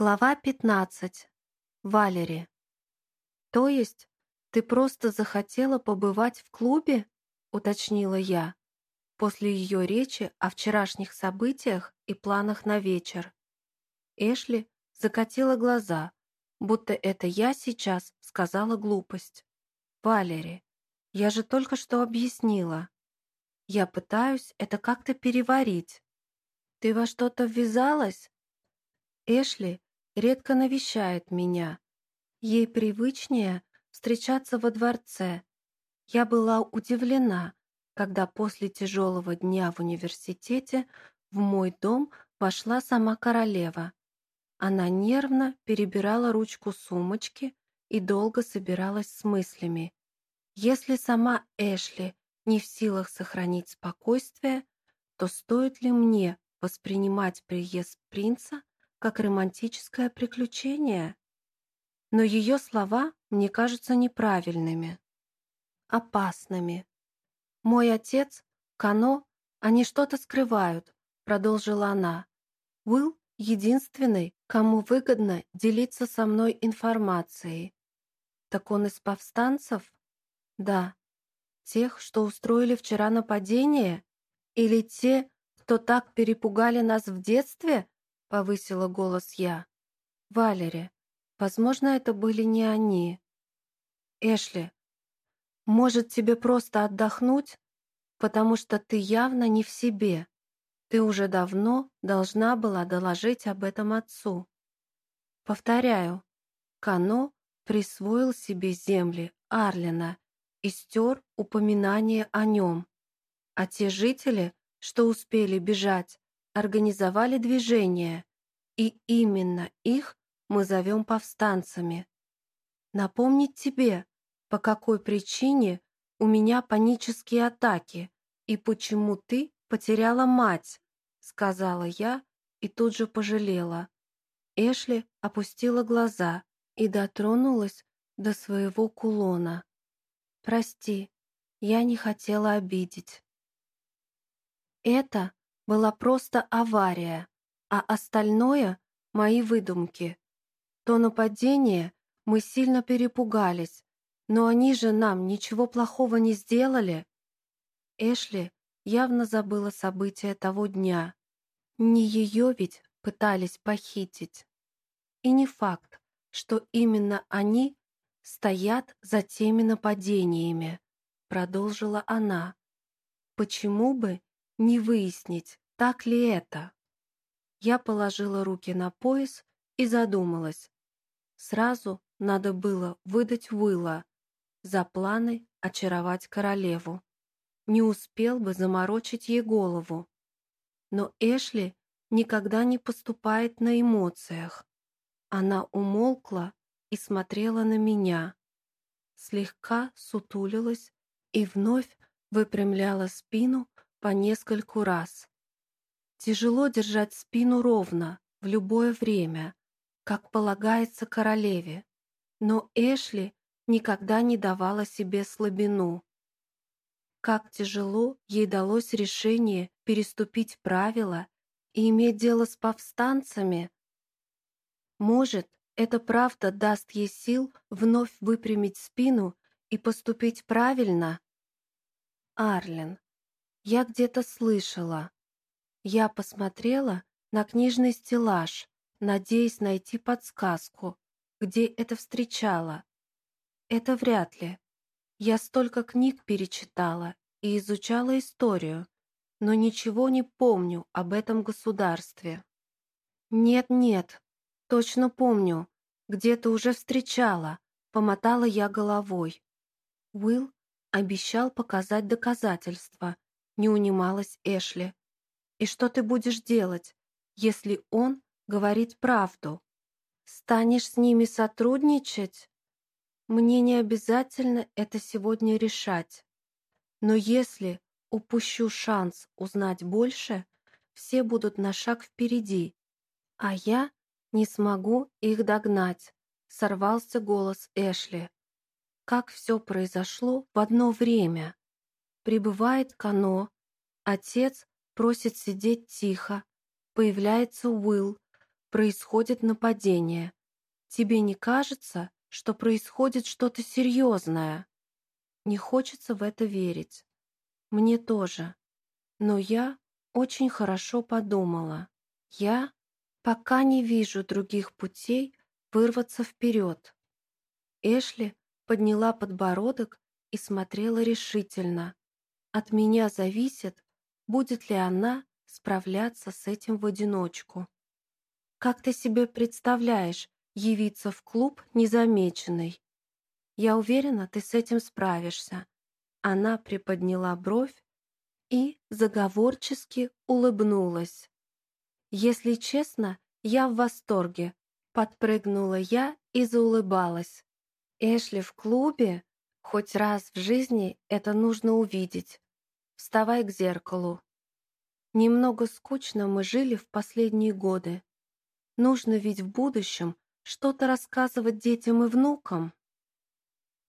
Глава 15. Валери. «То есть ты просто захотела побывать в клубе?» — уточнила я, после ее речи о вчерашних событиях и планах на вечер. Эшли закатила глаза, будто это я сейчас сказала глупость. «Валери, я же только что объяснила. Я пытаюсь это как-то переварить. Ты во что-то ввязалась?» Эшли редко навещает меня. Ей привычнее встречаться во дворце. Я была удивлена, когда после тяжелого дня в университете в мой дом вошла сама королева. Она нервно перебирала ручку сумочки и долго собиралась с мыслями. Если сама Эшли не в силах сохранить спокойствие, то стоит ли мне воспринимать приезд принца как романтическое приключение. Но ее слова мне кажутся неправильными, опасными. «Мой отец, Кано, они что-то скрывают», — продолжила она. «Уилл единственный, кому выгодно делиться со мной информацией». «Так он из повстанцев?» «Да». «Тех, что устроили вчера нападение? Или те, кто так перепугали нас в детстве?» — повысила голос я. «Валери, возможно, это были не они. Эшли, может, тебе просто отдохнуть? Потому что ты явно не в себе. Ты уже давно должна была доложить об этом отцу. Повторяю, Кано присвоил себе земли Арлина и стер упоминание о нем. А те жители, что успели бежать, организовали движение, и именно их мы зовем повстанцами. Напомнить тебе, по какой причине у меня панические атаки и почему ты потеряла мать, сказала я и тут же пожалела. Эшли опустила глаза и дотронулась до своего кулона. «Прости, я не хотела обидеть». Это была просто авария, а остальное — мои выдумки. То нападение мы сильно перепугались, но они же нам ничего плохого не сделали. Эшли явно забыла события того дня. Не ее ведь пытались похитить. И не факт, что именно они стоят за теми нападениями, продолжила она. Почему бы не выяснить, так ли это. Я положила руки на пояс и задумалась. Сразу надо было выдать Уилла за планы очаровать королеву. Не успел бы заморочить ей голову. Но Эшли никогда не поступает на эмоциях. Она умолкла и смотрела на меня. Слегка сутулилась и вновь выпрямляла спину по нескольку раз. Тяжело держать спину ровно в любое время, как полагается королеве, но Эшли никогда не давала себе слабину. Как тяжело ей далось решение переступить правила и иметь дело с повстанцами. Может, это правда даст ей сил вновь выпрямить спину и поступить правильно? Арлен, я где-то слышала. Я посмотрела на книжный стеллаж, надеясь найти подсказку, где это встречала. Это вряд ли. Я столько книг перечитала и изучала историю, но ничего не помню об этом государстве. Нет-нет, точно помню, где-то уже встречала, помотала я головой. Уилл обещал показать доказательства, не унималась Эшли. «И что ты будешь делать, если он говорит правду? Станешь с ними сотрудничать? Мне не обязательно это сегодня решать. Но если упущу шанс узнать больше, все будут на шаг впереди, а я не смогу их догнать», — сорвался голос Эшли. Как все произошло в одно время. Прибывает Кано, отец просит сидеть тихо, появляется Уилл, происходит нападение. Тебе не кажется, что происходит что-то серьезное?» Не хочется в это верить. Мне тоже. Но я очень хорошо подумала. Я пока не вижу других путей вырваться вперед. Эшли подняла подбородок и смотрела решительно. От меня зависит, будет ли она справляться с этим в одиночку. Как ты себе представляешь явиться в клуб незамеченной? Я уверена, ты с этим справишься. Она приподняла бровь и заговорчески улыбнулась. Если честно, я в восторге. Подпрыгнула я и заулыбалась. Эшли в клубе? Хоть раз в жизни это нужно увидеть. Вставай к зеркалу. Немного скучно мы жили в последние годы. Нужно ведь в будущем что-то рассказывать детям и внукам.